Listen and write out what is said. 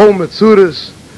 Kol Metzuris,